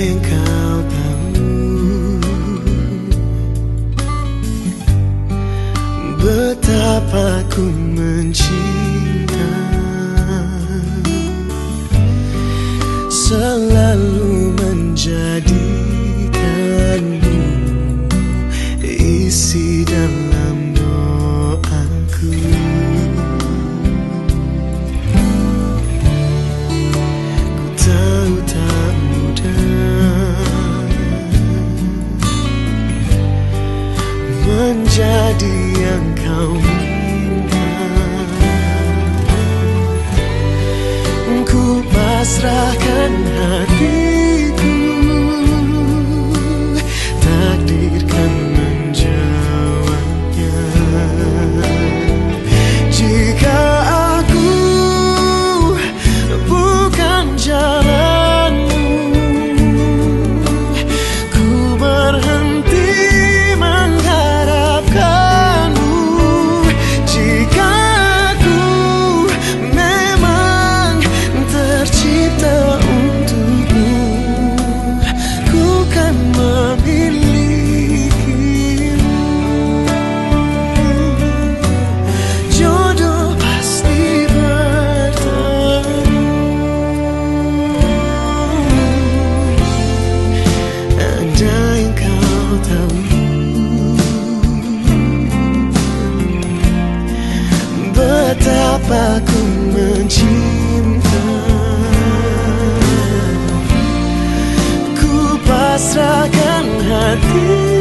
yang kau tahu. Betapa ku mencinta. Selalu Mengapa ku mencinta? Ku pasrahkan hati.